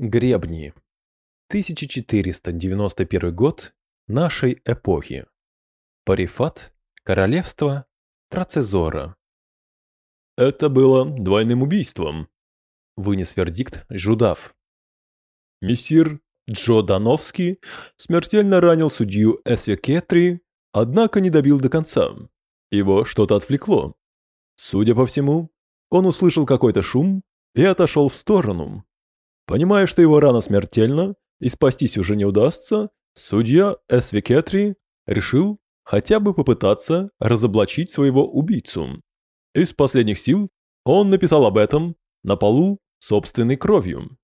Гребни. 1491 год нашей эпохи. Парифат, королевство Трацезора. Это было двойным убийством, вынес вердикт Жудав. Мессир Джо Дановский смертельно ранил судью Эсвекетри, однако не добил до конца. Его что-то отвлекло. Судя по всему, он услышал какой-то шум и отошел в сторону. Понимая, что его рана смертельна и спастись уже не удастся, судья Эсвекетри решил хотя бы попытаться разоблачить своего убийцу. Из последних сил он написал об этом на полу собственной кровью.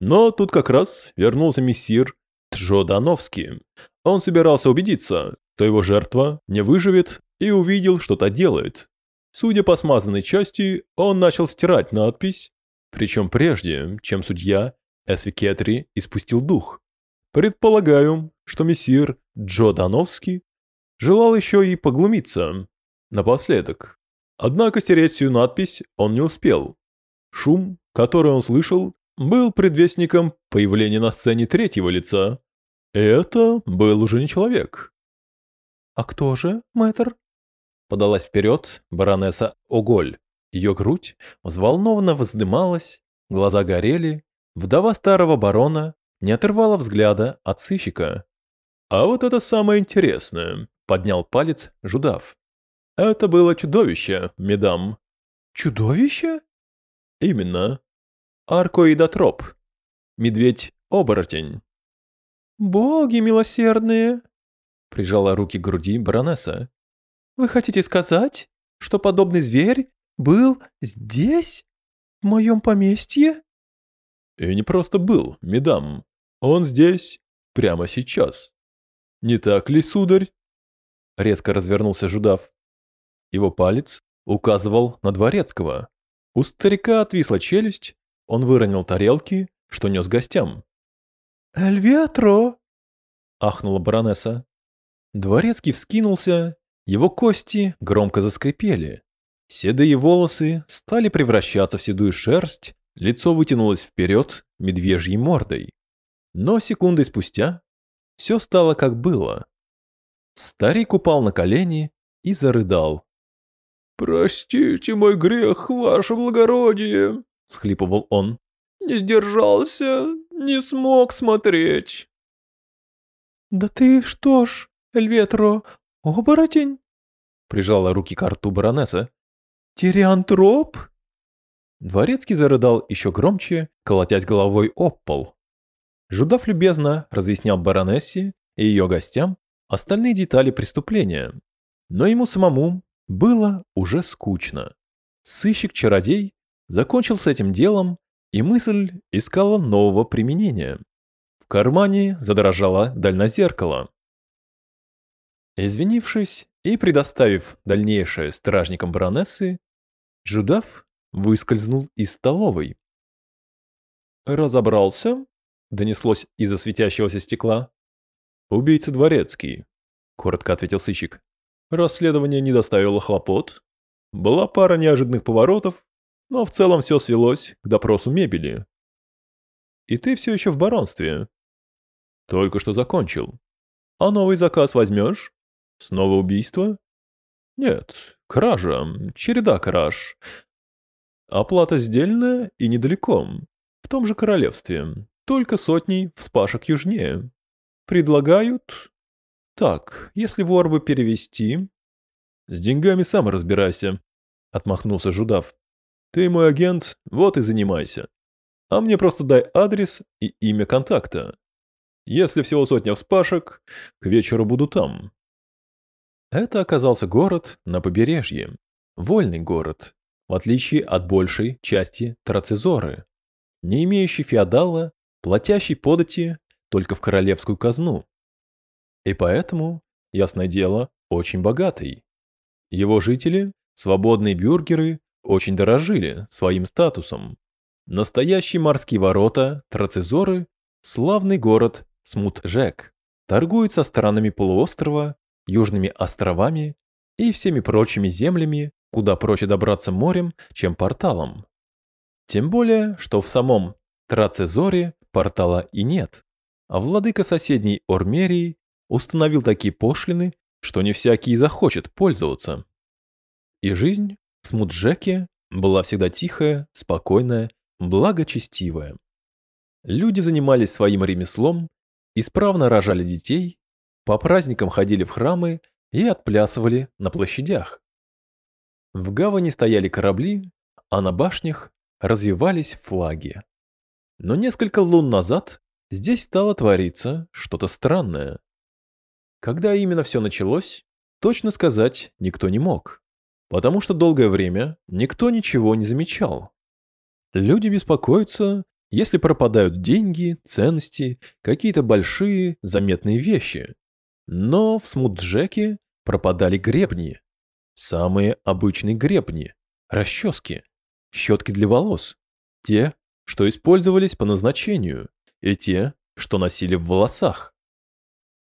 Но тут как раз вернулся мессир Джодановский. Он собирался убедиться, что его жертва не выживет и увидел, что та делает. Судя по смазанной части, он начал стирать надпись, причем прежде, чем судья Эсвикетри испустил дух. Предполагаю, что мессир Джо Дановский желал еще и поглумиться. Напоследок. Однако стереть всю надпись он не успел. Шум, который он слышал, был предвестником появления на сцене третьего лица. Это был уже не человек. «А кто же, мэтр?» Подалась вперед баронесса Оголь. Ее грудь взволнованно вздымалась, глаза горели. Вдова старого барона не отрывала взгляда от сыщика. «А вот это самое интересное», — поднял палец Жудав. «Это было чудовище, медам». «Чудовище?» «Именно. Аркоидотроп. Медведь-оборотень». «Боги милосердные!» — прижала руки к груди баронесса. «Вы хотите сказать, что подобный зверь был здесь? В моем поместье?» «И не просто был, медам. Он здесь, прямо сейчас. Не так ли, сударь?» Резко развернулся Жудав. Его палец указывал на дворецкого. У старика отвисла челюсть, он выронил тарелки, что нес гостям. «Эльветро!» — ахнула баронесса. Дворецкий вскинулся, его кости громко заскрипели. Седые волосы стали превращаться в седую шерсть, лицо вытянулось вперед медвежьей мордой. Но секундой спустя все стало как было. Старик упал на колени и зарыдал. «Простите мой грех, ваше благородие!» — схлипывал он. «Не сдержался, не смог смотреть!» «Да ты что ж, Эльветро, оборотень?» Прижала руки к рту баронесса. «Тириантроп?» Дворецкий зарыдал еще громче, колотясь головой об пол. Жудав любезно разъяснял баронессе и ее гостям остальные детали преступления. Но ему самому было уже скучно. Сыщик-чародей закончил с этим делом, и мысль искала нового применения. В кармане задрожало дальнозеркало. Извинившись и предоставив дальнейшее стражникам баронессы, Жудав выскользнул из столовой. «Разобрался?» — донеслось из-за светящегося стекла. «Убийца дворецкий», — коротко ответил сыщик. «Расследование не доставило хлопот. Была пара неожиданных поворотов, но в целом все свелось к допросу мебели. И ты все еще в баронстве. Только что закончил. А новый заказ возьмешь? Снова убийство? Нет, кража, череда краж. Оплата сдельная и недалеко, в том же королевстве, только сотней вспашек южнее. Предлагают... Так, если вор бы перевести... С деньгами сам разбирайся, отмахнулся Жудав. Ты мой агент, вот и занимайся. А мне просто дай адрес и имя контакта. Если всего сотня вспашек, к вечеру буду там. Это оказался город на побережье. Вольный город, в отличие от большей части Трацезоры, не имеющий феодала, платящий подати только в королевскую казну. И поэтому, ясное дело, очень богатый. Его жители, свободные бюргеры, очень дорожили своим статусом. Настоящие морские ворота Трацезоры – славный город Смут-Жек, торгует со странами полуострова южными островами и всеми прочими землями, куда проще добраться морем, чем порталом. Тем более, что в самом Трацезоре портала и нет. А владыка соседней Ормерии установил такие пошлины, что не всякий захочет пользоваться. И жизнь в Смуджеке была всегда тихая, спокойная, благочестивая. Люди занимались своим ремеслом, исправно рожали детей, по праздникам ходили в храмы и отплясывали на площадях. В гавани стояли корабли, а на башнях развивались флаги. Но несколько лун назад здесь стало твориться что-то странное. Когда именно все началось, точно сказать никто не мог, потому что долгое время никто ничего не замечал. Люди беспокоятся, если пропадают деньги, ценности, какие-то большие заметные вещи. Но в Смуджеке пропадали гребни. Самые обычные гребни, расчески, щетки для волос. Те, что использовались по назначению, и те, что носили в волосах.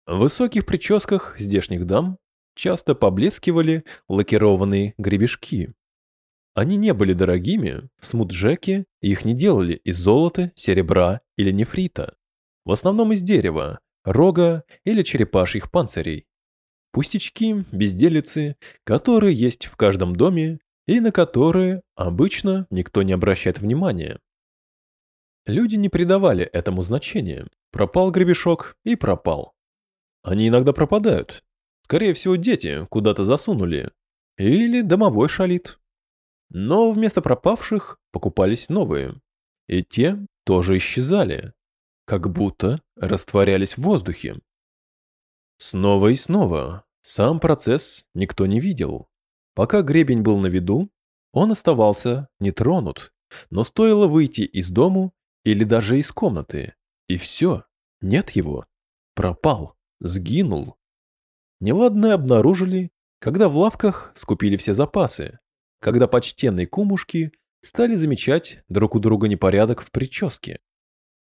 В высоких прическах здешних дам часто поблескивали лакированные гребешки. Они не были дорогими, в смуджеке их не делали из золота, серебра или нефрита. В основном из дерева, рога или черепашьих панцирей. Пустячки, безделицы, которые есть в каждом доме и на которые обычно никто не обращает внимания. Люди не придавали этому значения. Пропал гребешок и пропал. Они иногда пропадают. Скорее всего, дети куда-то засунули. Или домовой шалит. Но вместо пропавших покупались новые. И те тоже исчезали. Как будто растворялись в воздухе. Снова и снова. Сам процесс никто не видел. Пока гребень был на виду, он оставался нетронут. Но стоило выйти из дому или даже из комнаты, и все, нет его. Пропал, сгинул. Неладное обнаружили, когда в лавках скупили все запасы, когда почтенные кумушки стали замечать друг у друга непорядок в прическе,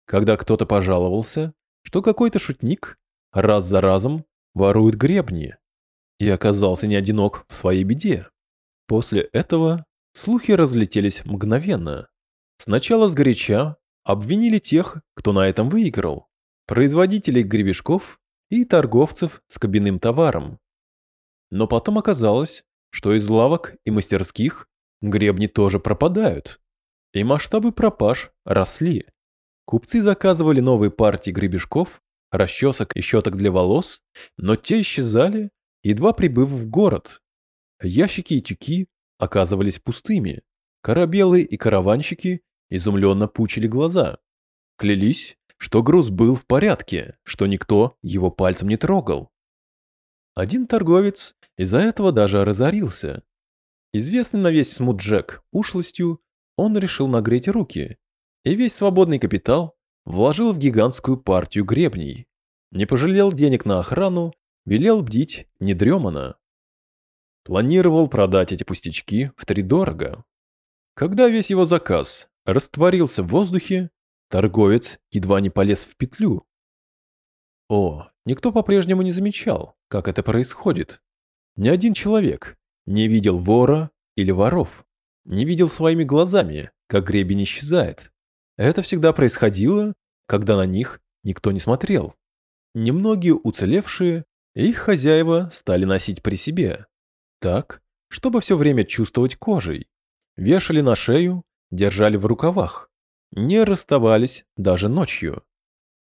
когда кто-то пожаловался, что какой-то шутник раз за разом ворует гребни и оказался не одинок в своей беде. После этого слухи разлетелись мгновенно. Сначала сгоряча обвинили тех, кто на этом выиграл, производителей гребешков и торговцев с кабинным товаром. Но потом оказалось, что из лавок и мастерских гребни тоже пропадают, и масштабы пропаж росли. Купцы заказывали новые партии гребешков, расчесок и щеток для волос, но те исчезали, едва прибыв в город. Ящики и тюки оказывались пустыми. Корабелы и караванщики изумленно пучили глаза. Клялись, что груз был в порядке, что никто его пальцем не трогал. Один торговец из-за этого даже разорился. Известный на весь Смуджек ушлостью, он решил нагреть руки, и весь свободный капитал вложил в гигантскую партию гребней. Не пожалел денег на охрану, велел бдить недремано. Планировал продать эти пустячки втридорого. Когда весь его заказ растворился в воздухе, торговец едва не полез в петлю. О, никто по-прежнему не замечал, как это происходит. Ни один человек не видел вора или воров, не видел своими глазами, как гребень исчезает. Это всегда происходило, когда на них никто не смотрел. Немногие уцелевшие их хозяева стали носить при себе, так, чтобы все время чувствовать кожей. Вешали на шею, держали в рукавах. Не расставались даже ночью.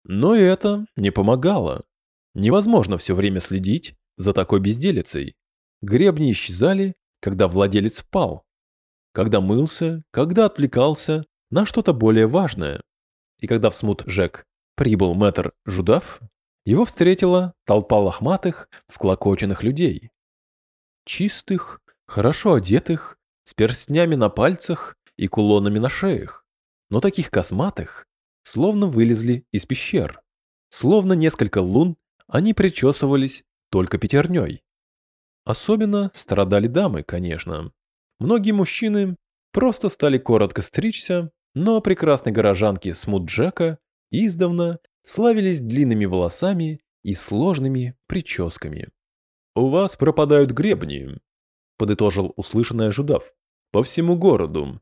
Но это не помогало. Невозможно все время следить за такой безделицей. Гребни исчезали, когда владелец спал. Когда мылся, когда отвлекался на что-то более важное. И когда в смут Жек прибыл мэтр Жудав, его встретила толпа лохматых, склокоченных людей чистых, хорошо одетых, с перстнями на пальцах и кулонами на шеях, но таких косматых, словно вылезли из пещер. Словно несколько лун они причесывались только пятерней. Особенно страдали дамы, конечно. Многие мужчины просто стали коротко стричься, но прекрасные горожанки Смуджека издавна славились длинными волосами и сложными прическами. «У вас пропадают гребни», — подытожил услышанное Жудав. «По всему городу».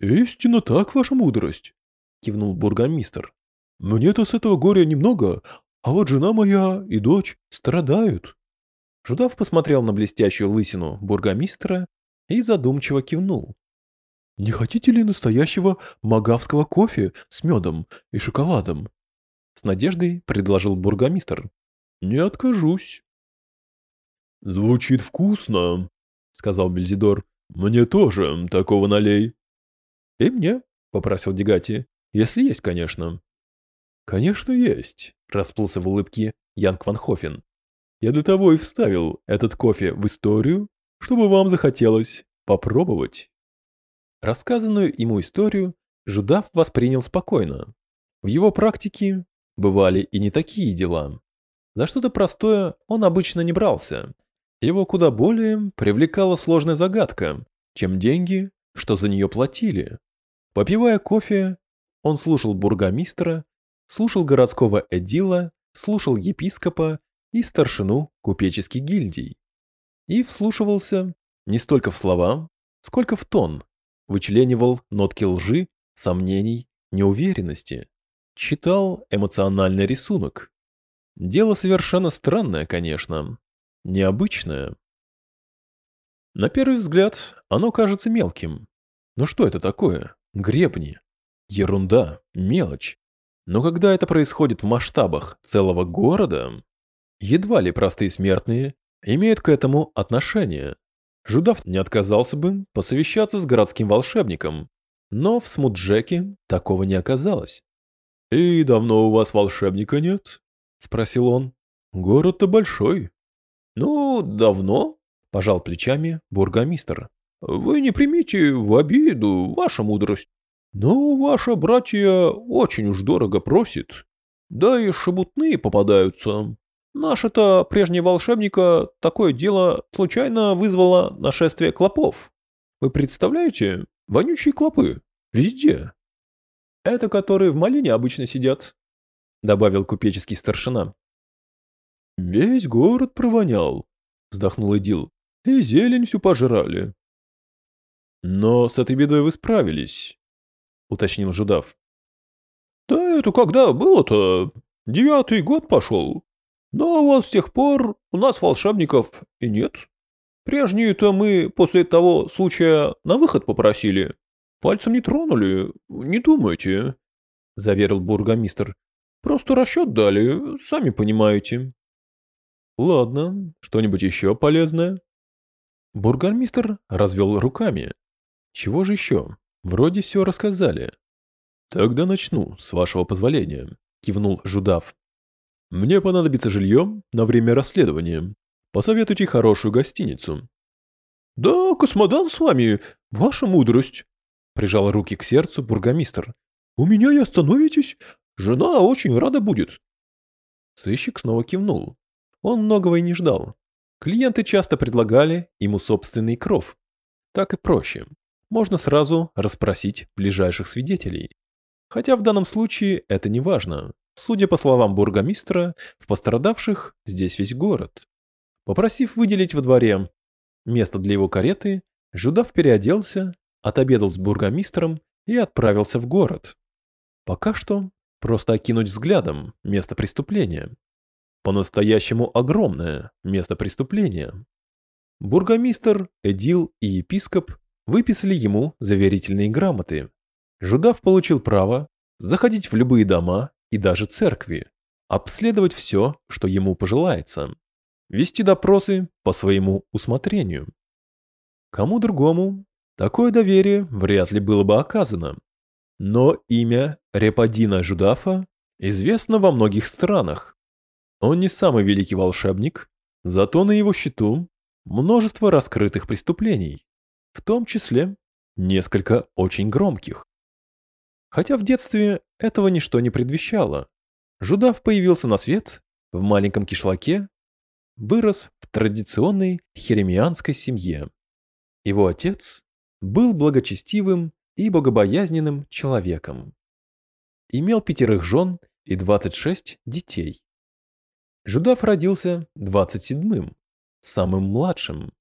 «Истинно так, ваша мудрость», — кивнул бургомистр. Мне-то с этого горя немного, а вот жена моя и дочь страдают. Жудав посмотрел на блестящую лысину бургомистра и задумчиво кивнул. «Не хотите ли настоящего магавского кофе с медом и шоколадом?» С надеждой предложил бургомистр. «Не откажусь». «Звучит вкусно», — сказал Бельзидор. «Мне тоже такого налей». «И мне», — попросил Дегати, — «если есть, конечно». «Конечно есть», — расплылся в улыбке Янг Ван Хофен. «Я для того и вставил этот кофе в историю, чтобы вам захотелось попробовать». Рассказанную ему историю Жудав воспринял спокойно. В его практике бывали и не такие дела. За что-то простое он обычно не брался. Его куда более привлекала сложная загадка, чем деньги, что за нее платили. Попивая кофе, он слушал бургомистра слушал городского эдила, слушал епископа и старшину купеческих гильдий. И вслушивался не столько в слова, сколько в тон, вычленивал нотки лжи, сомнений, неуверенности, читал эмоциональный рисунок. Дело совершенно странное, конечно, необычное. На первый взгляд оно кажется мелким. Но что это такое? Гребни. Ерунда, мелочь. Но когда это происходит в масштабах целого города, едва ли простые смертные имеют к этому отношение. Жудав не отказался бы посовещаться с городским волшебником, но в Смуджеке такого не оказалось. «И давно у вас волшебника нет?» – спросил он. «Город-то большой». «Ну, давно», – пожал плечами бургомистр. «Вы не примите в обиду, ваша мудрость. «Ну, ваша братья очень уж дорого просит. Да и шебутные попадаются. Наше-то прежнее волшебника такое дело случайно вызвало нашествие клопов. Вы представляете? Вонючие клопы. Везде. Это которые в малине обычно сидят», — добавил купеческий старшина. «Весь город провонял», — вздохнул Эдил. «И зелень всю пожрали». «Но с этой бедой вы справились уточнил Жудав. Да это когда было-то? Девятый год пошел. Но вот с тех пор у нас волшебников и нет. Прежние-то мы после того случая на выход попросили. Пальцем не тронули, не думайте, — заверил бургомистр. Просто расчет дали, сами понимаете. Ладно, что-нибудь еще полезное? Бургомистр развел руками. Чего же еще? Вроде все рассказали. Тогда начну, с вашего позволения, кивнул Жудав. Мне понадобится жилье на время расследования. Посоветуйте хорошую гостиницу. Да, космодан с вами, ваша мудрость, прижал руки к сердцу бургомистр. У меня и остановитесь, жена очень рада будет. Сыщик снова кивнул. Он многого и не ждал. Клиенты часто предлагали ему собственный кров. Так и проще можно сразу расспросить ближайших свидетелей. Хотя в данном случае это не важно. Судя по словам бургомистра, в пострадавших здесь весь город. Попросив выделить во дворе место для его кареты, Жудав переоделся, отобедал с бургомистром и отправился в город. Пока что просто окинуть взглядом место преступления. По-настоящему огромное место преступления. Бургомистр, эдил и епископ выписали ему заверительные грамоты. Жудав получил право заходить в любые дома и даже церкви, обследовать все, что ему пожелается, вести допросы по своему усмотрению. Кому другому такое доверие вряд ли было бы оказано. Но имя Репадина Жудафа известно во многих странах. Он не самый великий волшебник, зато на его счету множество раскрытых преступлений в том числе несколько очень громких. Хотя в детстве этого ничто не предвещало. Жудав появился на свет в маленьком кишлаке, вырос в традиционной херемианской семье. Его отец был благочестивым и богобоязненным человеком. Имел пятерых жен и 26 детей. Жудав родился 27-м, самым младшим,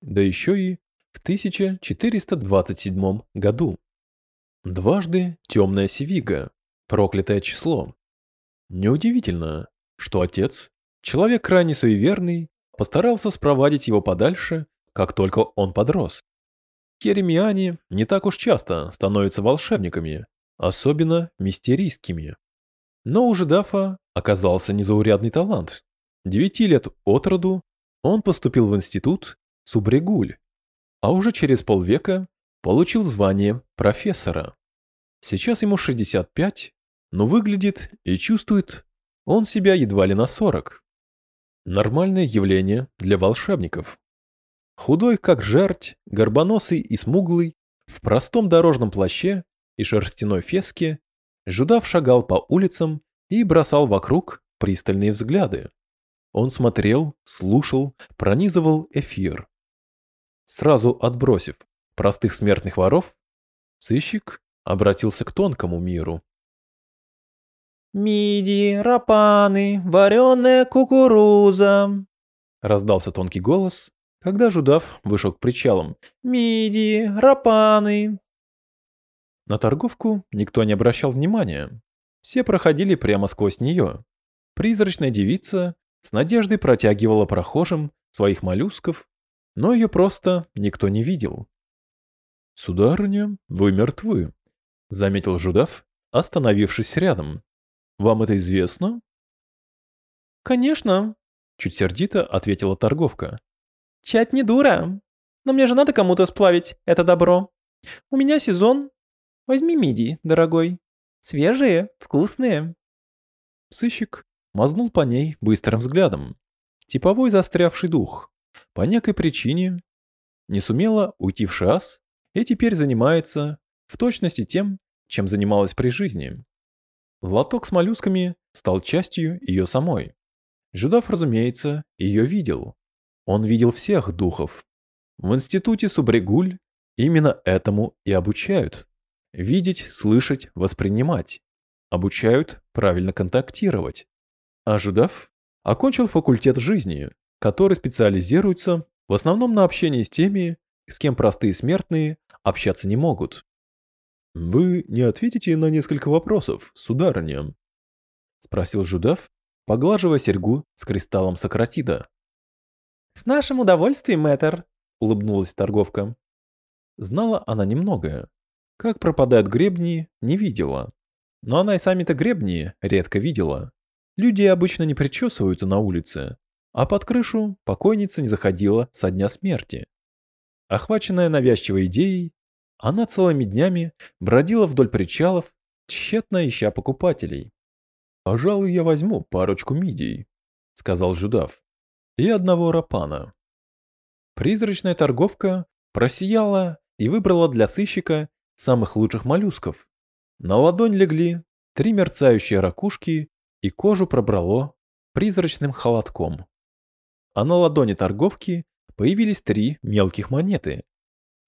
да еще и в 1427 году. Дважды темная севига, проклятое число, Неудивительно, что отец, человек крайне суеверный, постарался спровадить его подальше, как только он подрос. Керемиане не так уж часто становятся волшебниками, особенно мистерийскими. Но у Жидафа оказался незаурядный талант. Девяти лет от роду он поступил в институт Субрегуль, а уже через полвека получил звание профессора. Сейчас ему 65, но выглядит и чувствует он себя едва ли на 40. Нормальное явление для волшебников. Худой как жерть, горбоносый и смуглый, в простом дорожном плаще и шерстяной феске, Жудав шагал по улицам и бросал вокруг пристальные взгляды. Он смотрел, слушал, пронизывал эфир. Сразу отбросив простых смертных воров, сыщик обратился к тонкому миру. «Мидии, рапаны, вареная кукуруза!» Раздался тонкий голос, когда Жудав вышел к причалам. «Мидии, рапаны!» На торговку никто не обращал внимания. Все проходили прямо сквозь нее. Призрачная девица с надеждой протягивала прохожим своих моллюсков, но ее просто никто не видел. «Сударыня, вы мертвы», — заметил Жудав, остановившись рядом. «Вам это известно?» «Конечно», — чуть сердито ответила торговка. «Чать не дура, но мне же надо кому-то сплавить это добро. У меня сезон. Возьми мидии, дорогой». Свежие, вкусные. Сыщик мазнул по ней быстрым взглядом. Типовой застрявший дух. По некой причине не сумела уйти в шас и теперь занимается в точности тем, чем занималась при жизни. Лоток с моллюсками стал частью ее самой. Жудав, разумеется, ее видел. Он видел всех духов. В институте Субрегуль именно этому и обучают. Видеть, слышать, воспринимать. Обучают правильно контактировать. А Жудав окончил факультет жизни, который специализируется в основном на общении с теми, с кем простые смертные общаться не могут. «Вы не ответите на несколько вопросов, сударыня?» — спросил Жудав, поглаживая серьгу с кристаллом Сократида. «С нашим удовольствием, мэтр», — улыбнулась торговка. Знала она немногое. Как пропадают гребни, не видела. Но она и сами-то гребни редко видела. Люди обычно не причесываются на улице, а под крышу покойница не заходила со дня смерти. Охваченная навязчивой идеей, она целыми днями бродила вдоль причалов, тщетно ища покупателей. «Пожалуй, я возьму парочку мидий», — сказал Жудав, — «и одного рапана». Призрачная торговка просияла и выбрала для сыщика самых лучших моллюсков. На ладонь легли три мерцающие ракушки и кожу пробрало призрачным холодком. А на ладони торговки появились три мелких монеты.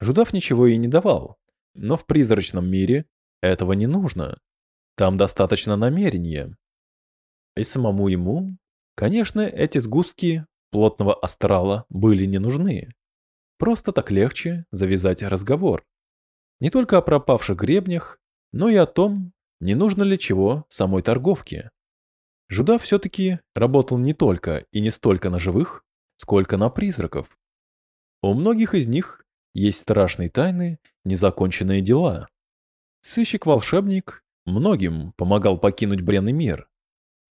Жудав ничего ей не давал, но в призрачном мире этого не нужно. Там достаточно намерения. И самому ему, конечно, эти сгустки плотного астрала были не нужны. Просто так легче завязать разговор. Не только о пропавших гребнях, но и о том, не нужно ли чего самой торговке. Жуда все-таки работал не только и не столько на живых, сколько на призраков. У многих из них есть страшные тайны, незаконченные дела. Сыщик-волшебник многим помогал покинуть бренный мир.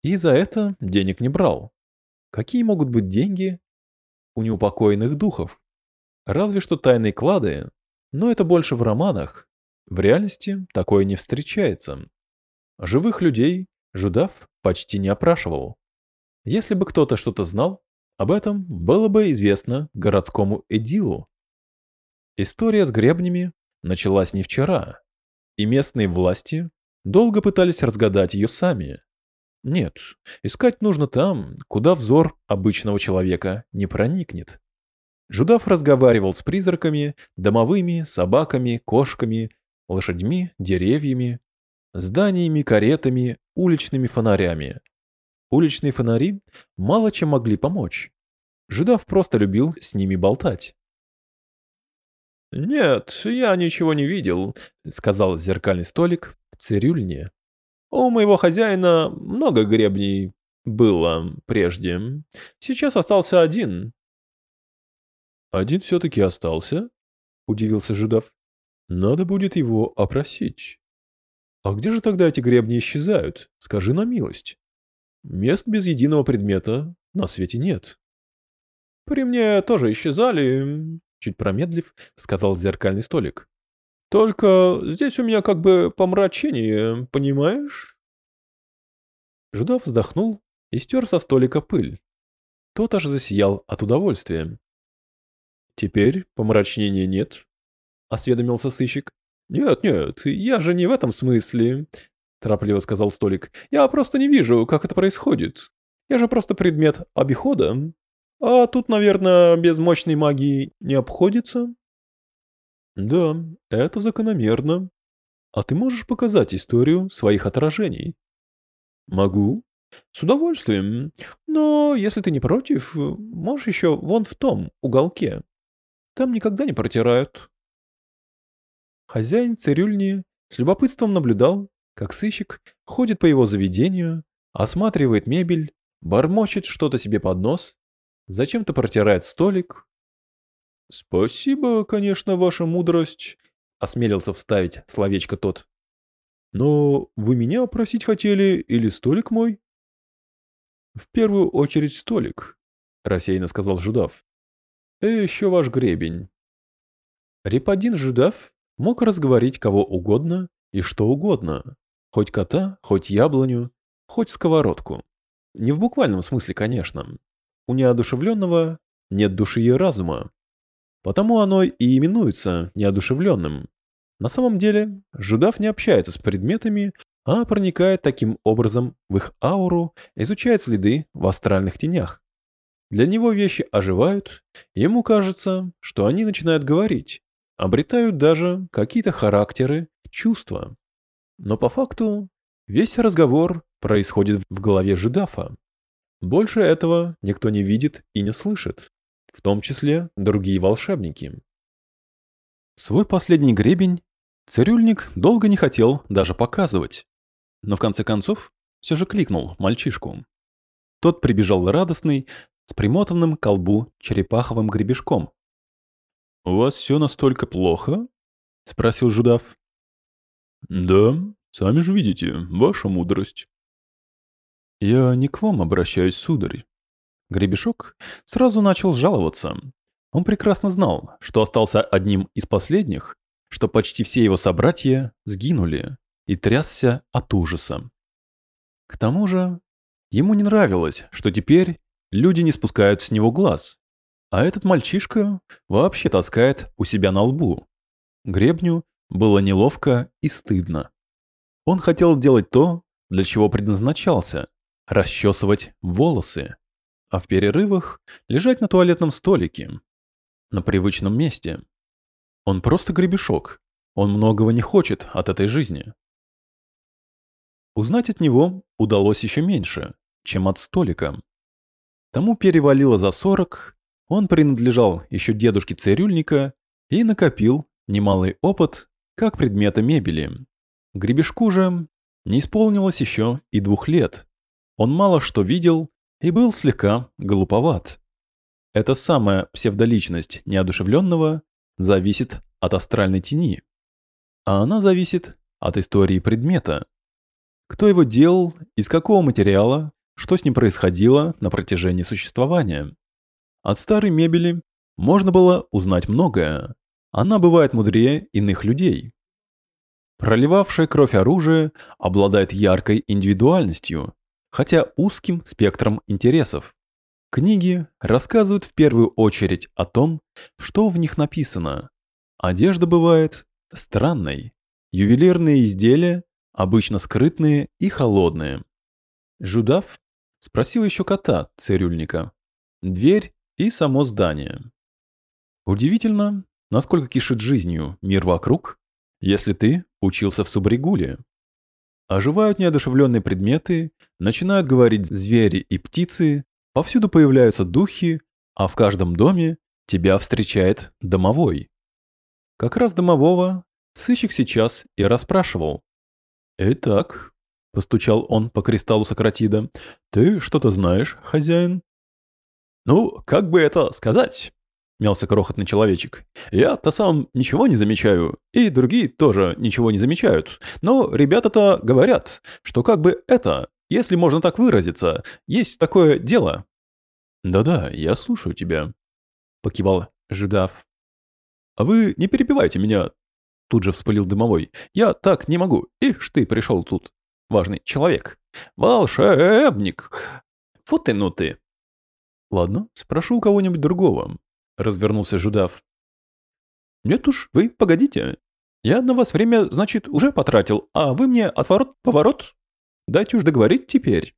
И за это денег не брал. Какие могут быть деньги у неупокоенных духов? Разве что тайные клады но это больше в романах. В реальности такое не встречается. Живых людей Жудав почти не опрашивал. Если бы кто-то что-то знал, об этом было бы известно городскому эдилу. История с гребнями началась не вчера, и местные власти долго пытались разгадать ее сами. Нет, искать нужно там, куда взор обычного человека не проникнет. Жудав разговаривал с призраками, домовыми, собаками, кошками, лошадьми, деревьями, зданиями, каретами, уличными фонарями. Уличные фонари мало чем могли помочь. Жудав просто любил с ними болтать. «Нет, я ничего не видел», — сказал зеркальный столик в цирюльне. У моего хозяина много гребней было прежде. Сейчас остался один. Один все-таки остался? Удивился Жидов. Надо будет его опросить. А где же тогда эти гребни исчезают? Скажи на милость. Мест без единого предмета на свете нет. При мне тоже исчезали, чуть промедлив, сказал зеркальный столик. Только здесь у меня как бы помрачение, понимаешь? Жудов вздохнул и стер со столика пыль. Тот аж засиял от удовольствия. «Теперь помрачнения нет?» — осведомился сыщик. «Нет, нет, я же не в этом смысле», — торопливо сказал столик. «Я просто не вижу, как это происходит. Я же просто предмет обихода. А тут, наверное, без мощной магии не обходится». «Да, это закономерно. А ты можешь показать историю своих отражений?» «Могу. С удовольствием. Но если ты не против, можешь еще вон в том уголке. Там никогда не протирают». Хозяин цирюльни с любопытством наблюдал, как сыщик ходит по его заведению, осматривает мебель, бормочет что-то себе под нос, зачем-то протирает столик. «Спасибо, конечно, ваша мудрость», — осмелился вставить словечко тот. «Но вы меня опросить хотели или столик мой?» «В первую очередь столик», — рассеянно сказал Жудав. «И еще ваш гребень». Репадин Жудав мог разговорить кого угодно и что угодно. Хоть кота, хоть яблоню, хоть сковородку. Не в буквальном смысле, конечно. У неодушевленного нет души и разума. Потому оно и именуется неодушевленным. На самом деле, Жудав не общается с предметами, а проникает таким образом в их ауру, изучает следы в астральных тенях. Для него вещи оживают, ему кажется, что они начинают говорить, обретают даже какие-то характеры, чувства. Но по факту весь разговор происходит в голове Жидафа. Больше этого никто не видит и не слышит, в том числе другие волшебники. Свой последний гребень цирюльник долго не хотел даже показывать, но в конце концов все же кликнул мальчишку. Тот прибежал радостный, с примотанным к колбу черепаховым гребешком, «У вас все настолько плохо?» — спросил Жудав. «Да, сами же видите, ваша мудрость». «Я не к вам обращаюсь, сударь». Гребешок сразу начал жаловаться. Он прекрасно знал, что остался одним из последних, что почти все его собратья сгинули, и трясся от ужаса. К тому же, ему не нравилось, что теперь люди не спускают с него глаз, а этот мальчишка вообще таскает у себя на лбу. Гребню было неловко и стыдно. Он хотел делать то, для чего предназначался – расчесывать волосы, а в перерывах лежать на туалетном столике, на привычном месте. Он просто гребешок, он многого не хочет от этой жизни. Узнать от него удалось еще меньше, чем от столика. Тому перевалило за сорок, он принадлежал еще дедушке цирюльника и накопил немалый опыт как предмета мебели. Гребешку же не исполнилось еще и двух лет. Он мало что видел и был слегка глуповат. Эта самая псевдоличность неодушевленного зависит от астральной тени, а она зависит от истории предмета. Кто его делал, из какого материала, что с ним происходило на протяжении существования. От старой мебели можно было узнать многое. Она бывает мудрее иных людей. Проливавшее кровь оружие обладает яркой индивидуальностью, хотя узким спектром интересов. Книги рассказывают в первую очередь о том, что в них написано. Одежда бывает странной. Ювелирные изделия обычно скрытные и холодные. Жудав спросил еще кота, цирюльника. Дверь и само здание. Удивительно, насколько кишит жизнью мир вокруг, если ты учился в Субригуле. Оживают неодушевленные предметы, начинают говорить звери и птицы, повсюду появляются духи, а в каждом доме тебя встречает домовой. Как раз домового сыщик сейчас и расспрашивал. «Итак, постучал он по кристаллу Сократида. Ты что-то знаешь, хозяин? Ну, как бы это сказать? Мялся крохотный человечек. Я-то сам ничего не замечаю, и другие тоже ничего не замечают. Но ребята-то говорят, что как бы это, если можно так выразиться, есть такое дело. Да-да, я слушаю тебя, покивал Жидав. А вы не перебивайте меня, тут же вспылил дымовой. Я так не могу. Ишь ты пришел тут. Важный человек. Волшебник. Вот ты ну ты. Ладно, спрошу у кого-нибудь другого, развернулся Жудав. Нет уж, вы погодите. Я на вас время, значит, уже потратил, а вы мне отворот-поворот? Дайте уж договорить теперь.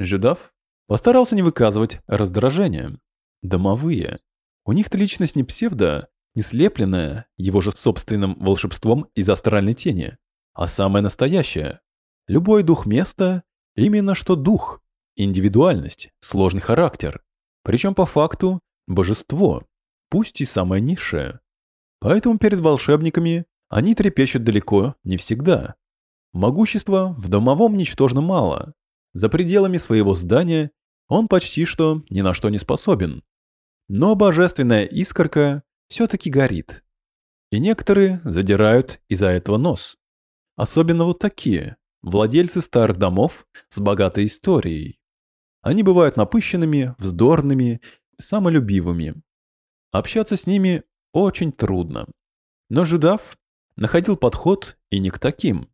Жудав постарался не выказывать раздражения. Домовые. У них-то личность не псевдо, не слепленная его же собственным волшебством из астральной тени, а самая настоящая. Любой дух места именно что дух, индивидуальность, сложный характер. Причем по факту божество, пусть и самое низшее. Поэтому перед волшебниками они трепещут далеко не всегда. Могущества в домовом ничтожно мало. За пределами своего здания он почти что ни на что не способен. Но божественная искорка все-таки горит. И некоторые задирают из-за этого нос. Особенно вот такие, владельцы старых домов с богатой историей. Они бывают напыщенными, вздорными, самолюбивыми. Общаться с ними очень трудно. Но Жудав находил подход и не к таким.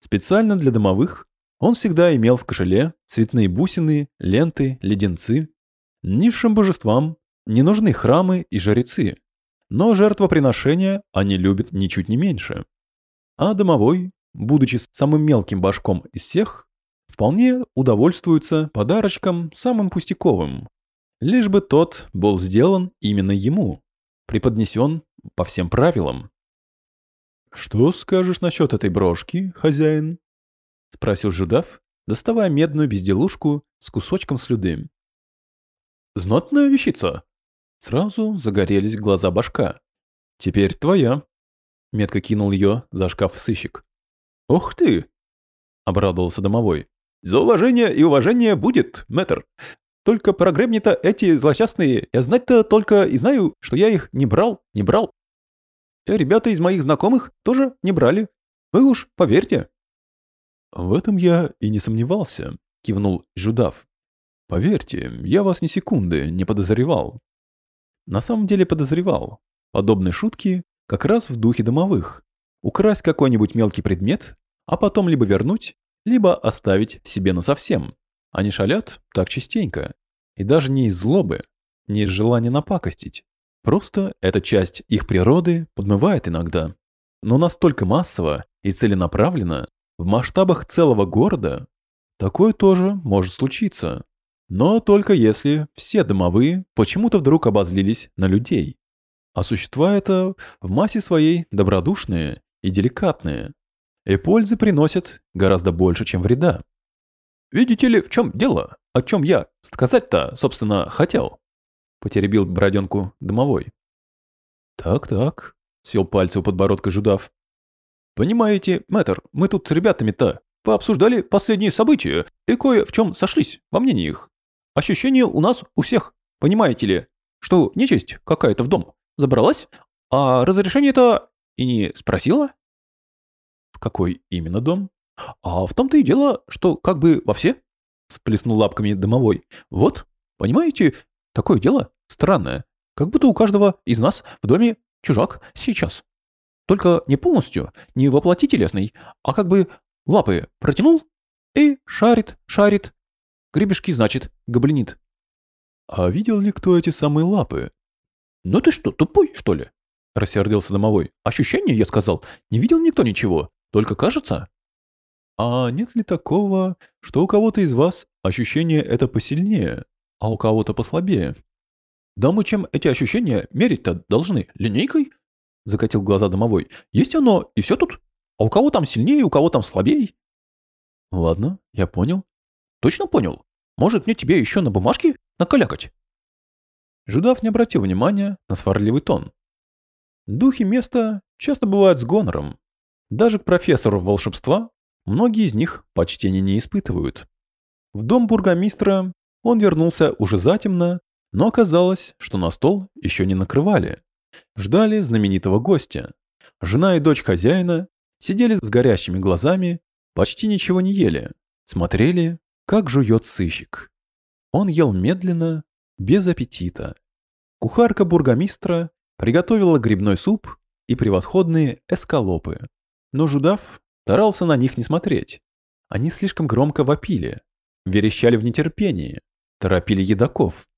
Специально для домовых он всегда имел в кошеле цветные бусины, ленты, леденцы. Низшим божествам не нужны храмы и жрецы. Но жертвоприношения они любят ничуть не меньше. А домовой, будучи самым мелким башком из всех, вполне удовольствуется подарочком самым пустяковым. Лишь бы тот был сделан именно ему, преподнесен по всем правилам. «Что скажешь насчет этой брошки, хозяин?» — спросил Жудав, доставая медную безделушку с кусочком слюды. «Знатная вещица!» Сразу загорелись глаза башка. «Теперь твоя!» — метко кинул ее за шкаф сыщик. «Ух ты!» — обрадовался домовой. «За уважение и уважение будет, мэтр. Только прогребни-то эти злосчастные, я знать-то только и знаю, что я их не брал, не брал. Ребята из моих знакомых тоже не брали. Вы уж поверьте». «В этом я и не сомневался», — кивнул Жудав. «Поверьте, я вас ни секунды не подозревал. На самом деле подозревал. Подобные шутки как раз в духе домовых. Украсть какой-нибудь мелкий предмет, а потом либо вернуть, либо оставить себе насовсем. Они шалят так частенько. И даже не из злобы, не из желания напакостить. Просто эта часть их природы подмывает иногда. Но настолько массово и целенаправленно, в масштабах целого города, такое тоже может случиться. Но только если все домовые почему-то вдруг обозлились на людей. А существа это в массе своей добродушные и деликатные. И пользы приносят гораздо больше, чем вреда. «Видите ли, в чем дело? О чем я сказать-то, собственно, хотел?» Потеребил броденку домовой. «Так-так», — свел пальцы у подбородка Жудав. «Понимаете, мэтр, мы тут с ребятами-то пообсуждали последние события и кое в чем сошлись во мнениях. Ощущение у нас у всех, понимаете ли, что нечисть какая-то в дом забралась, а разрешение-то и не спросила. В какой именно дом? А в том-то и дело, что как бы во все, всплеснул лапками домовой. Вот, понимаете, такое дело странное, как будто у каждого из нас в доме чужак сейчас. Только не полностью, не воплоти телесный, а как бы лапы протянул и шарит, шарит, Гребешки, значит, гоблинит. А видел ли кто эти самые лапы? Ну ты что, тупой, что ли? Рассердился домовой. Ощущение, я сказал. Не видел никто ничего. Только кажется. А нет ли такого, что у кого-то из вас ощущение это посильнее, а у кого-то послабее? Да мы чем эти ощущения мерить-то должны? Линейкой? Закатил глаза домовой. Есть оно, и все тут. А у кого там сильнее, у кого там слабее? Ладно, я понял. Точно понял? Может, мне тебе еще на бумажке накалякать?» Жудав не обратил внимания на сварливый тон. Духи места часто бывают с гонором. Даже к профессору волшебства многие из них почтения не испытывают. В дом бургомистра он вернулся уже затемно, но оказалось, что на стол еще не накрывали. Ждали знаменитого гостя. Жена и дочь хозяина сидели с горящими глазами, почти ничего не ели, смотрели, как жует сыщик. Он ел медленно, без аппетита. Кухарка бургомистра приготовила грибной суп и превосходные эскалопы. Но Жудав старался на них не смотреть. Они слишком громко вопили, верещали в нетерпении, торопили едоков.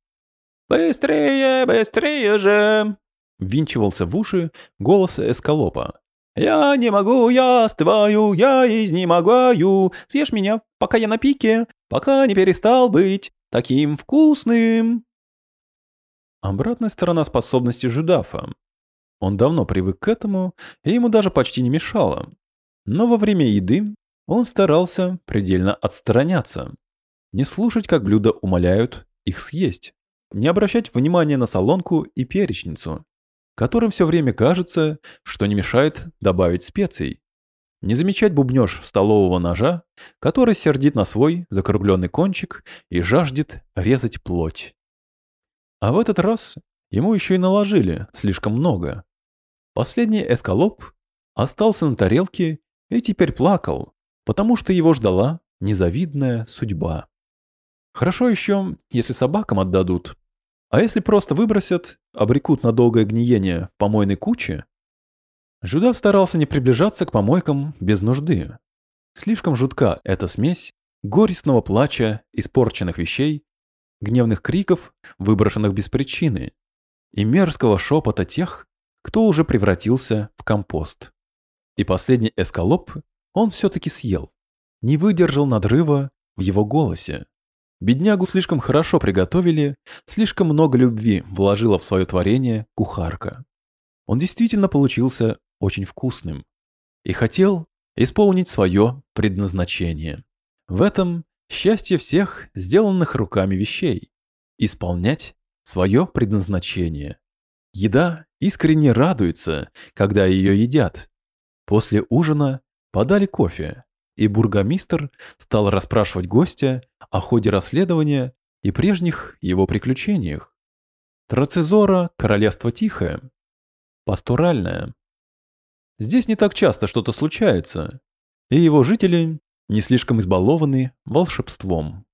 «Быстрее, быстрее же!» Винчивался в уши голос эскалопа. «Я не могу, я остываю, я изнемогаю, съешь меня, пока я на пике, пока не перестал быть таким вкусным!» Обратная сторона способности Жудафа. Он давно привык к этому, и ему даже почти не мешало. Но во время еды он старался предельно отстраняться. Не слушать, как блюда умоляют их съесть. Не обращать внимания на солонку и перечницу, которым все время кажется, что не мешает добавить специй. Не замечать бубнеж столового ножа, который сердит на свой закругленный кончик и жаждет резать плоть. А в этот раз ему еще и наложили слишком много. Последний эскалоп остался на тарелке и теперь плакал, потому что его ждала незавидная судьба. Хорошо еще, если собакам отдадут. А если просто выбросят, обрекут на долгое гниение в помойной куче? Жудав старался не приближаться к помойкам без нужды. Слишком жутка эта смесь горестного плача, испорченных вещей гневных криков, выброшенных без причины, и мерзкого шепота тех, кто уже превратился в компост. И последний эскалоп он все-таки съел, не выдержал надрыва в его голосе. Беднягу слишком хорошо приготовили, слишком много любви вложила в свое творение кухарка. Он действительно получился очень вкусным и хотел исполнить свое предназначение. В этом Счастье всех сделанных руками вещей. Исполнять свое предназначение. Еда искренне радуется, когда ее едят. После ужина подали кофе, и бургомистр стал расспрашивать гостя о ходе расследования и прежних его приключениях. Трацезора – королевство тихое, пасторальное. Здесь не так часто что-то случается, и его жители не слишком избалованы волшебством.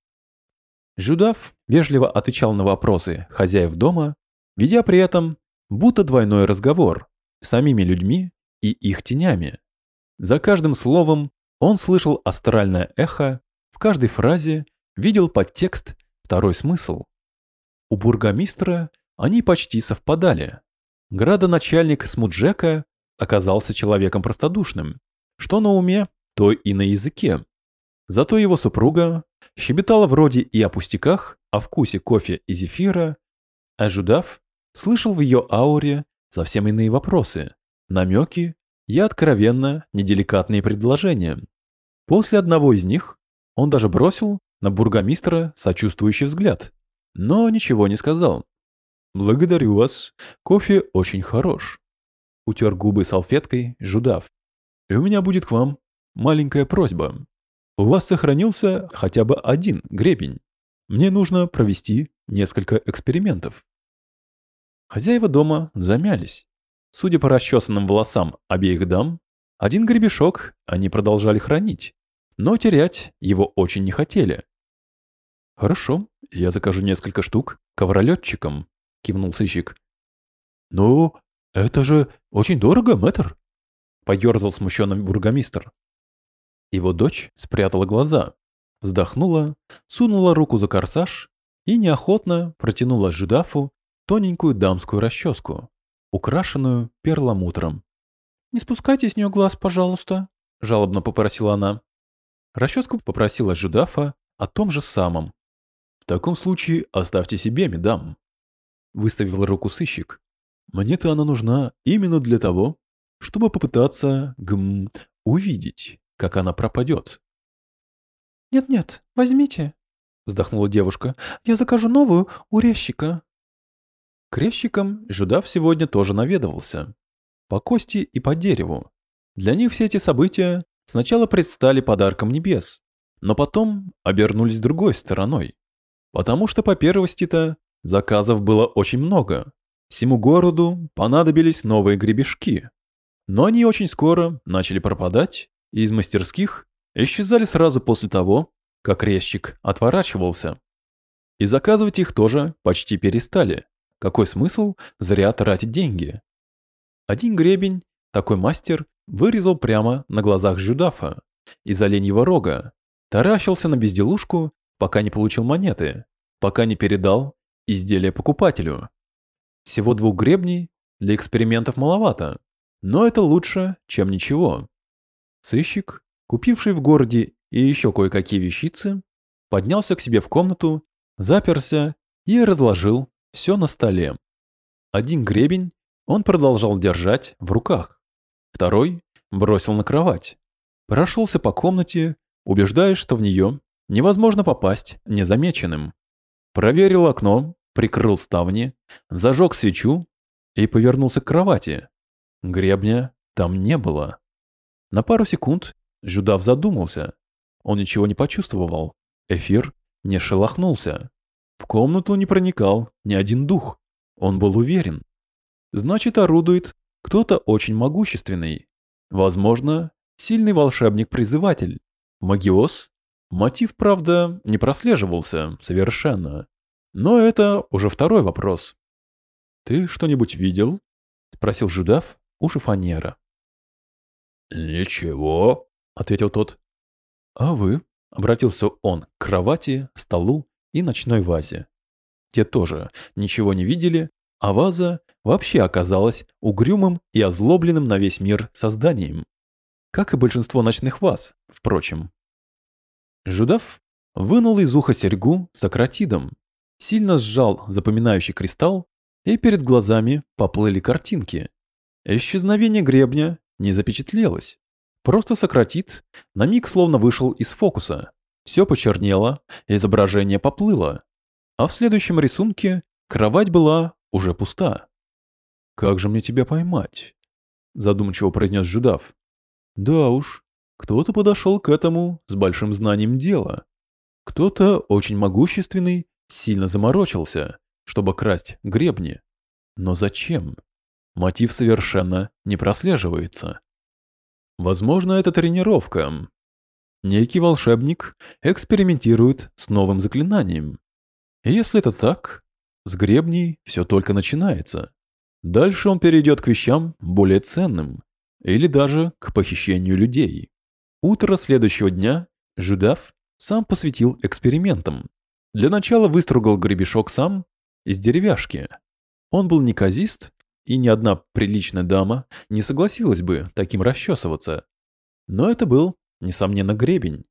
Жудав вежливо отвечал на вопросы хозяев дома, ведя при этом будто двойной разговор с самими людьми и их тенями. За каждым словом он слышал астральное эхо, в каждой фразе видел подтекст, второй смысл. У бургомистра они почти совпадали. Градоначальник Смуджека оказался человеком простодушным, что на уме то и на языке. Зато его супруга щебетала вроде и о пустяках, о вкусе кофе и зефира, а Жудав слышал в ее ауре совсем иные вопросы, намеки и откровенно неделикатные предложения. После одного из них он даже бросил на бургомистра сочувствующий взгляд, но ничего не сказал. «Благодарю вас, кофе очень хорош», — утер губы салфеткой Жудав. «И у меня будет к вам маленькая просьба. У вас сохранился хотя бы один гребень. Мне нужно провести несколько экспериментов. Хозяева дома замялись. Судя по расчесанным волосам обеих дам, один гребешок они продолжали хранить, но терять его очень не хотели. «Хорошо, я закажу несколько штук ковролетчикам», — кивнул сыщик. «Ну, это же очень дорого, мэтр», — поерзал смущенный бургомистр. Его дочь спрятала глаза, вздохнула, сунула руку за корсаж и неохотно протянула Жудафу тоненькую дамскую расческу, украшенную перламутром. «Не спускайте с нее глаз, пожалуйста», — жалобно попросила она. Расческу попросила Жудафа о том же самом. «В таком случае оставьте себе, медам», — выставил руку сыщик. «Мне-то она нужна именно для того, чтобы попытаться, гм, увидеть, как она пропадет. «Нет-нет, возьмите», — вздохнула девушка. «Я закажу новую у резчика». К резчикам Жудав сегодня тоже наведывался. По кости и по дереву. Для них все эти события сначала предстали подарком небес, но потом обернулись другой стороной. Потому что по первости-то заказов было очень много. Всему городу понадобились новые гребешки. Но они очень скоро начали пропадать, и из мастерских исчезали сразу после того, как резчик отворачивался. И заказывать их тоже почти перестали. Какой смысл зря тратить деньги? Один гребень, такой мастер, вырезал прямо на глазах Жудафа из оленьего рога, таращился на безделушку, пока не получил монеты, пока не передал изделие покупателю. Всего двух гребней для экспериментов маловато, но это лучше, чем ничего. Сыщик, купивший в городе и еще кое-какие вещицы, поднялся к себе в комнату, заперся и разложил все на столе. Один гребень он продолжал держать в руках, второй бросил на кровать, прошелся по комнате, убеждаясь, что в нее невозможно попасть незамеченным. Проверил окно, прикрыл ставни, зажег свечу и повернулся к кровати. Гребня там не было. На пару секунд Жудав задумался. Он ничего не почувствовал. Эфир не шелохнулся. В комнату не проникал ни один дух. Он был уверен. Значит, орудует кто-то очень могущественный. Возможно, сильный волшебник-призыватель. Магиос? Мотив, правда, не прослеживался совершенно. Но это уже второй вопрос. «Ты что-нибудь видел?» — спросил Жудав у шифоньера. «Ничего», — ответил тот. «А вы?» — обратился он к кровати, столу и ночной вазе. Те тоже ничего не видели, а ваза вообще оказалась угрюмым и озлобленным на весь мир созданием. Как и большинство ночных ваз, впрочем. Жудав вынул из уха серьгу с акротидом, сильно сжал запоминающий кристалл, и перед глазами поплыли картинки. Исчезновение гребня не запечатлелось. Просто сократит, на миг словно вышел из фокуса. Все почернело, изображение поплыло. А в следующем рисунке кровать была уже пуста. «Как же мне тебя поймать?» Задумчиво произнес Жудав. «Да уж, кто-то подошел к этому с большим знанием дела. Кто-то очень могущественный сильно заморочился, чтобы красть гребни. Но зачем? Мотив совершенно не прослеживается. Возможно, это тренировка. Некий волшебник экспериментирует с новым заклинанием. И если это так, с гребней все только начинается. Дальше он перейдет к вещам более ценным, или даже к похищению людей. Утро следующего дня Жудав сам посвятил экспериментам. Для начала выстругал гребешок сам из деревяшки. Он был неказист, и ни одна приличная дама не согласилась бы таким расчесываться. Но это был, несомненно, гребень.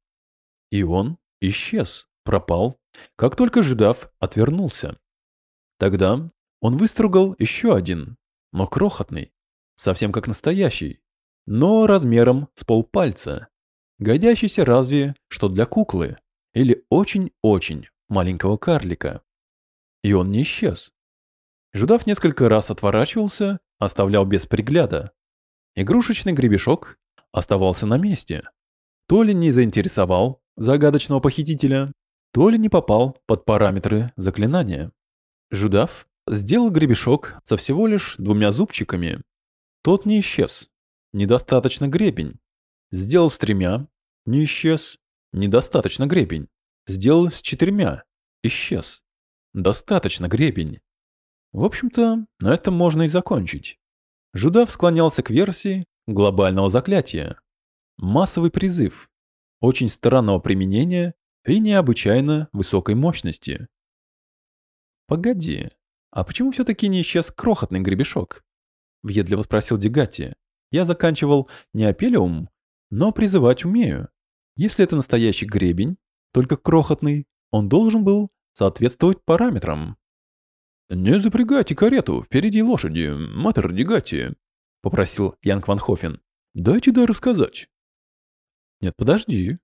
И он исчез, пропал, как только Жидав отвернулся. Тогда он выстругал еще один, но крохотный, совсем как настоящий, но размером с полпальца, годящийся разве что для куклы или очень-очень маленького карлика. И он не исчез. Жудав несколько раз отворачивался, оставлял без пригляда. Игрушечный гребешок оставался на месте. То ли не заинтересовал загадочного похитителя, то ли не попал под параметры заклинания. Жудав сделал гребешок со всего лишь двумя зубчиками. Тот не исчез. Недостаточно гребень. Сделал с тремя. Не исчез. Недостаточно гребень. Сделал с четырьмя. Исчез. Достаточно гребень. В общем-то, на этом можно и закончить. Жудав склонялся к версии глобального заклятия. Массовый призыв. Очень странного применения и необычайно высокой мощности. «Погоди, а почему все-таки не исчез крохотный гребешок?» Въедливо спросил Дегати. «Я заканчивал не апелиум, но призывать умею. Если это настоящий гребень, только крохотный, он должен был соответствовать параметрам». «Не запрягайте карету, впереди лошади, матер Дегати», — попросил Янг Ван Хофен. «Дайте дай рассказать». «Нет, подожди.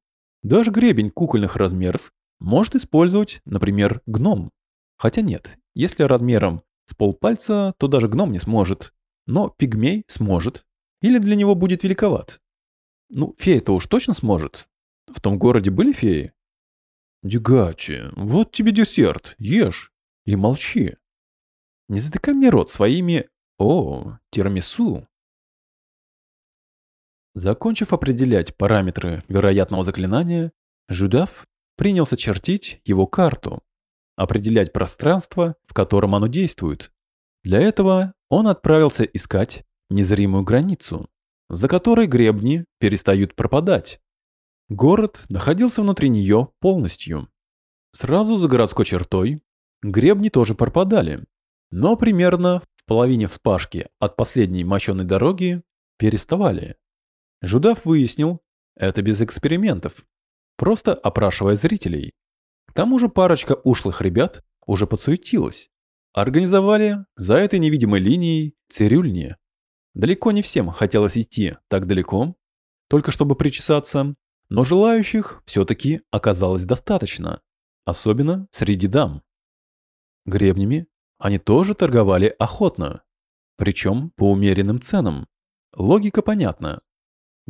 Даже гребень кукольных размеров может использовать, например, гном. Хотя нет, если размером с полпальца, то даже гном не сможет. Но пигмей сможет. Или для него будет великоват. Ну, фея-то уж точно сможет. В том городе были феи? Дюгачи, вот тебе десерт, ешь и молчи. Не затыкай мне рот своими... О, тирамису. Закончив определять параметры вероятного заклинания, Жудав принялся чертить его карту, определять пространство, в котором оно действует. Для этого он отправился искать незримую границу, за которой гребни перестают пропадать. Город находился внутри нее полностью. Сразу за городской чертой гребни тоже пропадали, но примерно в половине вспашки от последней мощенной дороги переставали. Жудав выяснил, это без экспериментов, просто опрашивая зрителей. К тому же парочка ушлых ребят уже подсуетилась. Организовали за этой невидимой линией цирюльни. Далеко не всем хотелось идти так далеко, только чтобы причесаться, но желающих все-таки оказалось достаточно, особенно среди дам. Гребнями они тоже торговали охотно, причем по умеренным ценам. Логика понятна.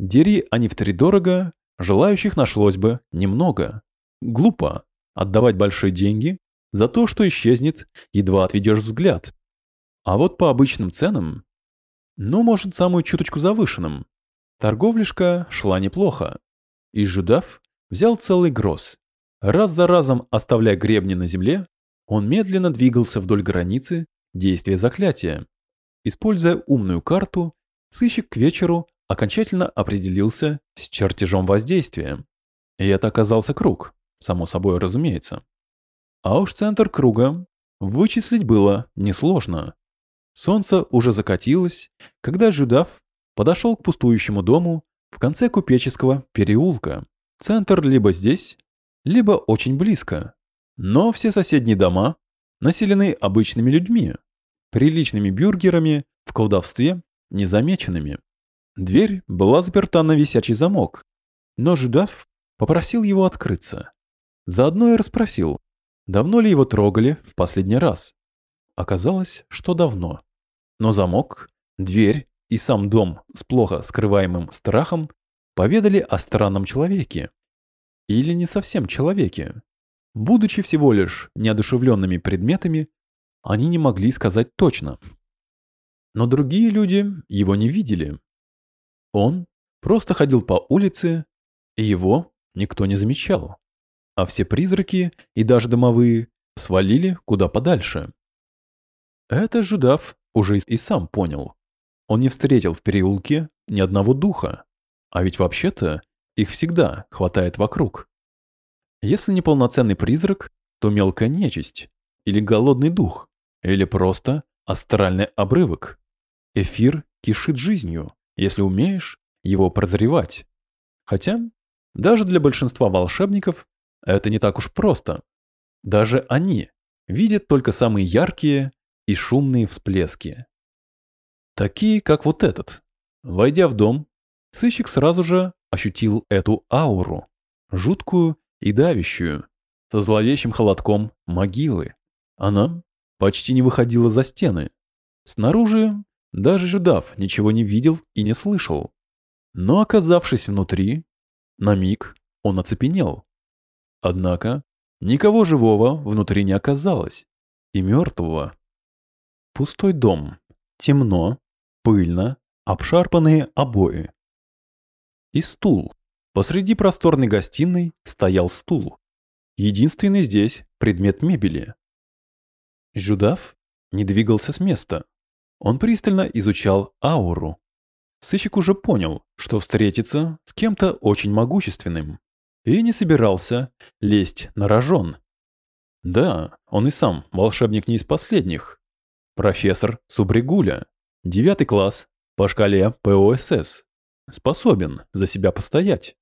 Дери они втридорого, желающих нашлось бы немного. Глупо отдавать большие деньги за то, что исчезнет, едва отведешь взгляд. А вот по обычным ценам, ну, может, самую чуточку завышенным, торговляшка шла неплохо. И Жудав взял целый гроз. Раз за разом оставляя гребни на земле, он медленно двигался вдоль границы действия заклятия. Используя умную карту, сыщик к вечеру окончательно определился с чертежом воздействия. И это оказался круг, само собой разумеется. А уж центр круга вычислить было несложно. Солнце уже закатилось, когда Жудав подошел к пустующему дому в конце купеческого переулка. Центр либо здесь, либо очень близко. Но все соседние дома населены обычными людьми, приличными бюргерами в колдовстве незамеченными. Дверь была заперта на висячий замок, но Жудав попросил его открыться. Заодно и расспросил, давно ли его трогали в последний раз. Оказалось, что давно. Но замок, дверь и сам дом с плохо скрываемым страхом поведали о странном человеке. Или не совсем человеке. Будучи всего лишь неодушевленными предметами, они не могли сказать точно. Но другие люди его не видели. Он просто ходил по улице, и его никто не замечал. А все призраки и даже домовые свалили куда подальше. Это Жудав уже и сам понял. Он не встретил в переулке ни одного духа, а ведь вообще-то их всегда хватает вокруг. Если не полноценный призрак, то мелкая нечисть, или голодный дух, или просто астральный обрывок. Эфир кишит жизнью, если умеешь его прозревать. Хотя, даже для большинства волшебников это не так уж просто. Даже они видят только самые яркие и шумные всплески. Такие, как вот этот. Войдя в дом, сыщик сразу же ощутил эту ауру, жуткую и давящую, со зловещим холодком могилы. Она почти не выходила за стены. Снаружи даже Жудав ничего не видел и не слышал. Но оказавшись внутри, на миг он оцепенел. Однако никого живого внутри не оказалось, и мертвого. Пустой дом, темно, пыльно, обшарпанные обои. И стул. Посреди просторной гостиной стоял стул. Единственный здесь предмет мебели. Жудав не двигался с места. Он пристально изучал ауру. Сыщик уже понял, что встретится с кем-то очень могущественным. И не собирался лезть на рожон. Да, он и сам волшебник не из последних. Профессор Субригуля, девятый класс по шкале ПОСС. Способен за себя постоять.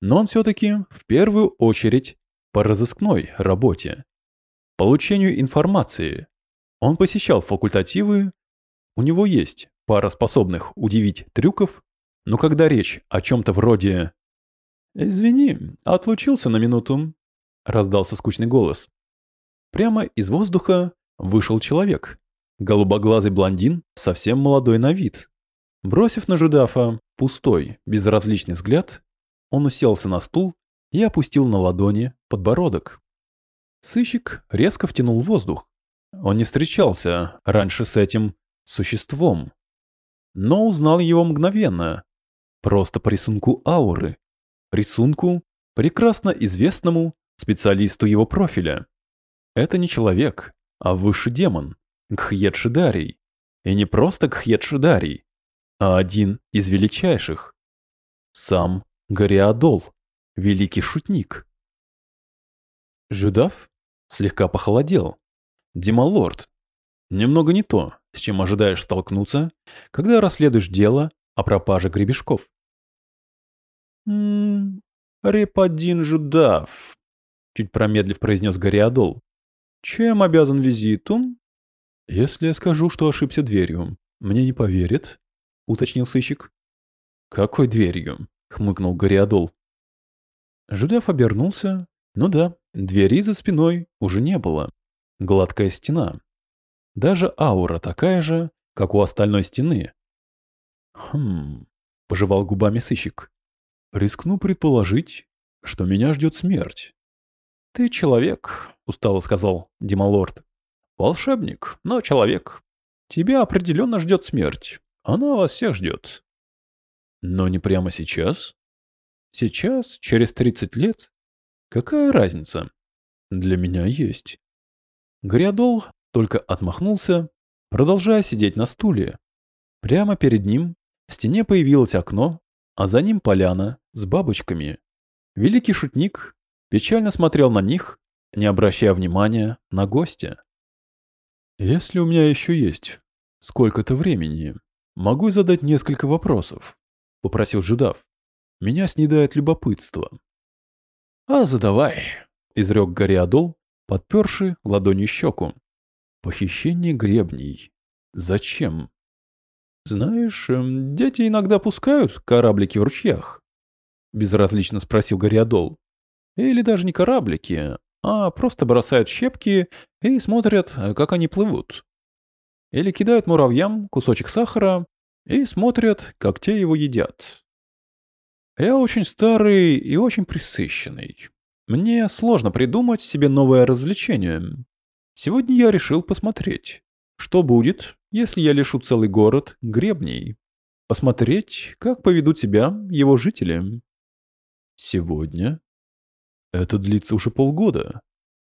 Но он все-таки в первую очередь по разыскной работе. Получению информации. Он посещал факультативы. У него есть пара способных удивить трюков, но когда речь о чем-то вроде «Извини, отлучился на минуту», — раздался скучный голос. Прямо из воздуха вышел человек. Голубоглазый блондин, совсем молодой на вид. Бросив на Жудафа пустой, безразличный взгляд, он уселся на стул и опустил на ладони подбородок. Сыщик резко втянул воздух. Он не встречался раньше с этим существом, но узнал его мгновенно, просто по рисунку ауры, рисунку, прекрасно известному специалисту его профиля. Это не человек, а высший демон, Гхьедшидарий. И не просто Гхьедшидарий, а один из величайших. Сам Гориадол, великий шутник. Жудав слегка похолодел. Дималорд. Немного не то, с чем ожидаешь столкнуться, когда расследуешь дело о пропаже гребешков. «М-м, Репадин Жудав», — чуть промедлив произнес Гориадол. «Чем обязан визиту?» «Если я скажу, что ошибся дверью, мне не поверят?» — уточнил сыщик. «Какой дверью?» — хмыкнул Гориадол. Жудав обернулся. Ну да, двери за спиной уже не было. Гладкая стена. Даже аура такая же, как у остальной стены. «Хм...» — пожевал губами сыщик. «Рискну предположить, что меня ждет смерть». «Ты человек», — устало сказал Дималорд. «Волшебник, но человек. Тебя определенно ждет смерть. Она вас всех ждет». «Но не прямо сейчас?» «Сейчас, через 30 лет? Какая разница?» «Для меня есть». Грядол только отмахнулся, продолжая сидеть на стуле. Прямо перед ним в стене появилось окно, а за ним поляна с бабочками. Великий шутник печально смотрел на них, не обращая внимания на гостя. «Если у меня еще есть сколько-то времени, могу задать несколько вопросов», — попросил Жудав. «Меня снедает любопытство». «А задавай», — изрек Гориадол, подперши ладонью щеку. «Похищение гребней. Зачем?» «Знаешь, эм, дети иногда пускают кораблики в ручьях», — безразлично спросил Гориадол. Или даже не кораблики, а просто бросают щепки и смотрят, как они плывут. Или кидают муравьям кусочек сахара и смотрят, как те его едят. Я очень старый и очень присыщенный. Мне сложно придумать себе новое развлечение. Сегодня я решил посмотреть, что будет, если я лишу целый город гребней. Посмотреть, как поведут себя его жители. Сегодня это длится уже полгода.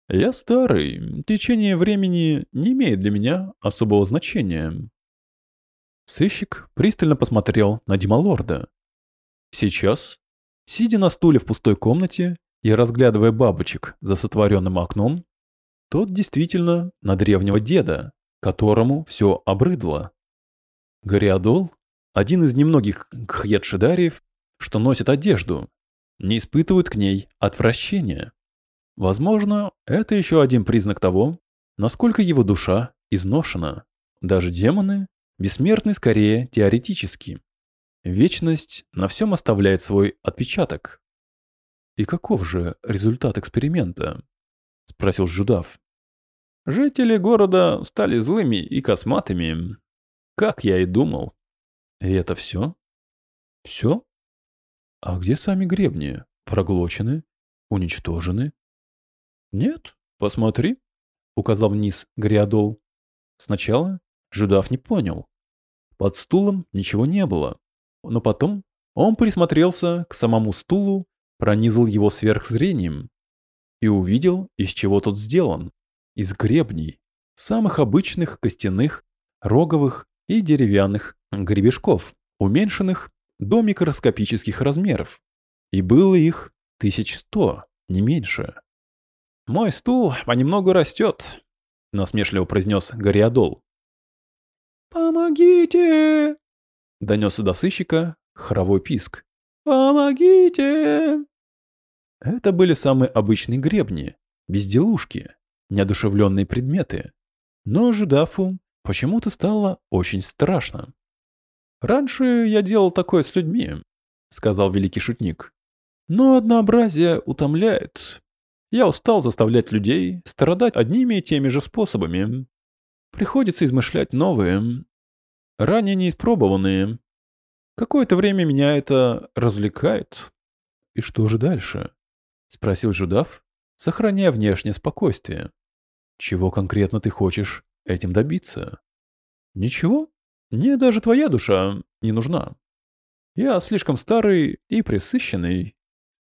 Я старый, течение времени не имеет для меня особого значения. Сыщик пристально посмотрел на Дималорда. Сейчас, сидя на стуле в пустой комнате и разглядывая бабочек за сотворенным окном, тот действительно на древнего деда, которому все обрыдло. Гориадол – один из немногих гхьедшидариев, что носит одежду, не испытывают к ней отвращения. Возможно, это еще один признак того, насколько его душа изношена. Даже демоны бессмертны скорее теоретически. Вечность на всем оставляет свой отпечаток. «И каков же результат эксперимента?» — спросил Жудав. «Жители города стали злыми и косматыми, как я и думал». «И это все?» «Все?» А где сами гребни? Проглочены? Уничтожены? Нет, посмотри, указал вниз Гриадол. Сначала Жудав не понял. Под стулом ничего не было. Но потом он присмотрелся к самому стулу, пронизал его сверхзрением и увидел, из чего тот сделан. Из гребней, самых обычных костяных, роговых и деревянных гребешков, уменьшенных до микроскопических размеров. И было их тысяч сто, не меньше. «Мой стул понемногу растет», — насмешливо произнес Гориадол. «Помогите!» — донесся до сыщика хоровой писк. «Помогите!» Это были самые обычные гребни, безделушки, неодушевленные предметы. Но Жудафу почему-то стало очень страшно. «Раньше я делал такое с людьми», — сказал великий шутник. «Но однообразие утомляет. Я устал заставлять людей страдать одними и теми же способами. Приходится измышлять новые, ранее неиспробованные. Какое-то время меня это развлекает. И что же дальше? Спросил Жудав, сохраняя внешнее спокойствие. Чего конкретно ты хочешь этим добиться? Ничего, мне даже твоя душа не нужна. Я слишком старый и пресыщенный.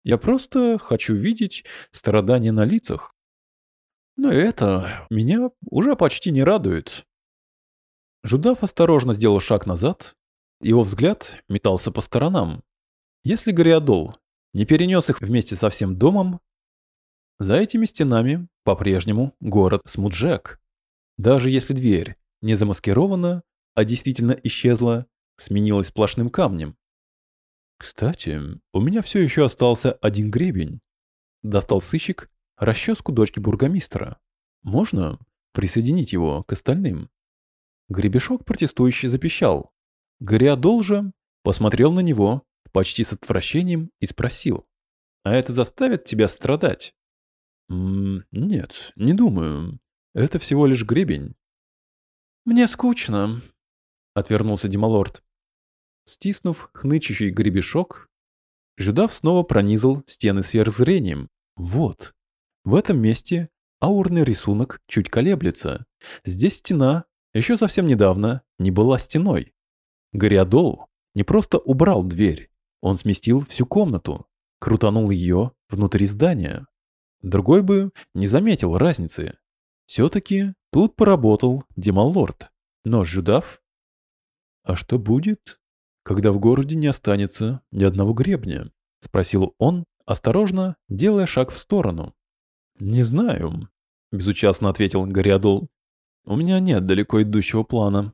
Я просто хочу видеть страдания на лицах. Но это меня уже почти не радует. Жудав осторожно сделал шаг назад. Его взгляд метался по сторонам. Если Гориадол не перенес их вместе со всем домом, за этими стенами по-прежнему город Смуджек. Даже если дверь не замаскирована, а действительно исчезла, сменилась сплошным камнем. Кстати, у меня все еще остался один гребень. Достал сыщик расческу дочки бургомистра. Можно присоединить его к остальным? Гребешок протестующий запищал. Гориадол же посмотрел на него почти с отвращением и спросил. «А это заставит тебя страдать?» М «Нет, не думаю. Это всего лишь гребень». «Мне скучно», — отвернулся Дималорд. Стиснув хнычущий гребешок, Жудав снова пронизал стены сверхзрением. Вот. В этом месте аурный рисунок чуть колеблется. Здесь стена еще совсем недавно не была стеной. Гориадол не просто убрал дверь, он сместил всю комнату, крутанул ее внутри здания. Другой бы не заметил разницы. Все-таки тут поработал Демалорд. Но Жудав... А что будет, когда в городе не останется ни одного гребня? Спросил он, осторожно, делая шаг в сторону. Не знаю, безучастно ответил Гориадол. У меня нет далеко идущего плана.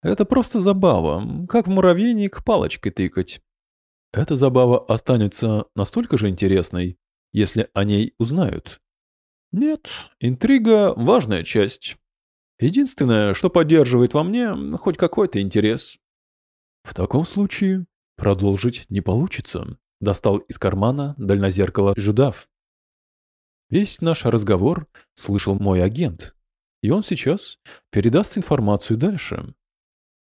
Это просто забава, как в муравейник палочкой тыкать. Эта забава останется настолько же интересной, если о ней узнают. Нет, интрига – важная часть. Единственное, что поддерживает во мне хоть какой-то интерес. В таком случае продолжить не получится. Достал из кармана дальнозеркало Жудав. Весь наш разговор слышал мой агент, и он сейчас передаст информацию дальше.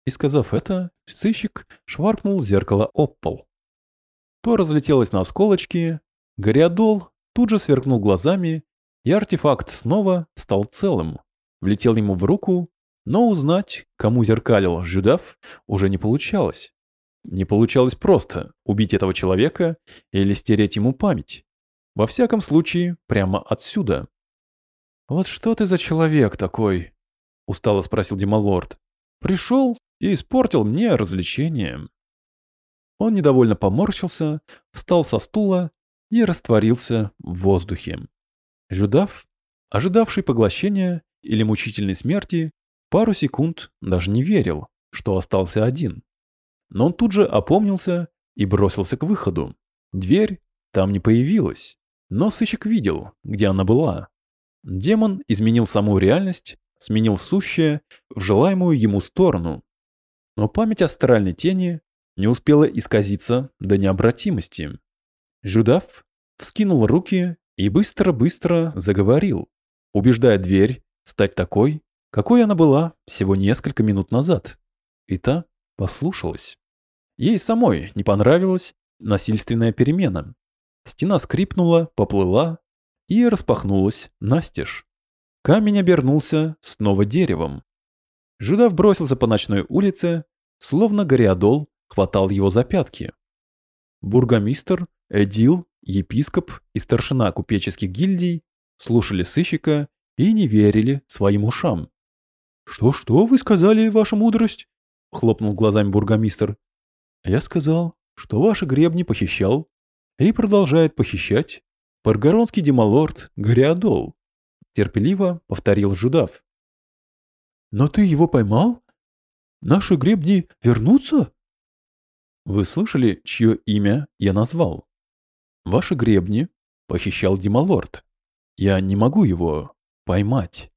И сказав это, сыщик шваркнул зеркало об пол. То разлетелось на осколочки, Гориадол тут же сверкнул глазами, и артефакт снова стал целым. Влетел ему в руку, но узнать, кому зеркалил Жюдав, уже не получалось. Не получалось просто убить этого человека или стереть ему память. Во всяком случае, прямо отсюда. «Вот что ты за человек такой?» — устало спросил Дималорд. «Пришел и испортил мне развлечение». Он недовольно поморщился, встал со стула и растворился в воздухе. Жудав, ожидавший поглощения или мучительной смерти, пару секунд даже не верил, что остался один. Но он тут же опомнился и бросился к выходу. Дверь там не появилась, но сыщик видел, где она была. Демон изменил саму реальность, сменил сущее в желаемую ему сторону. Но память астральной тени не успела исказиться до необратимости. Жудав вскинул руки и быстро-быстро заговорил, убеждая дверь стать такой, какой она была всего несколько минут назад. И та послушалась. Ей самой не понравилась насильственная перемена. Стена скрипнула, поплыла и распахнулась настежь. Камень обернулся снова деревом. Жудав бросился по ночной улице, словно гориадол хватал его за пятки. Бургомистр, эдил, епископ и старшина купеческих гильдий слушали сыщика и не верили своим ушам. «Что-что вы сказали, ваша мудрость?» — хлопнул глазами бургомистр. «Я сказал, что ваши гребни похищал и продолжает похищать паргоронский демалорд Гориадол», — терпеливо повторил Жудав. «Но ты его поймал? Наши гребни вернутся?» Вы слышали, чье имя я назвал? Ваши гребни похищал Дималорд. Я не могу его поймать.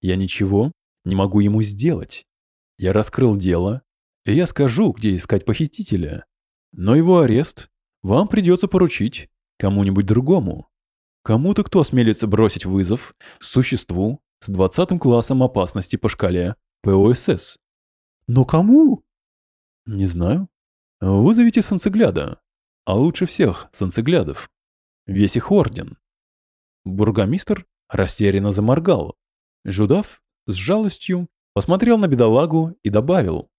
Я ничего не могу ему сделать. Я раскрыл дело, и я скажу, где искать похитителя. Но его арест вам придется поручить кому-нибудь другому. Кому-то, кто осмелится бросить вызов существу с двадцатым классом опасности по шкале ПОСС. Но кому? Не знаю. Вызовите санцегляда, а лучше всех санцеглядов. Весь их орден. Бургомистр растерянно заморгал. Жудав с жалостью посмотрел на бедолагу и добавил.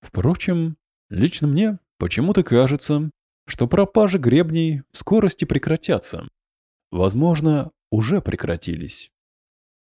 Впрочем, лично мне почему-то кажется, что пропажи гребней в скорости прекратятся. Возможно, уже прекратились.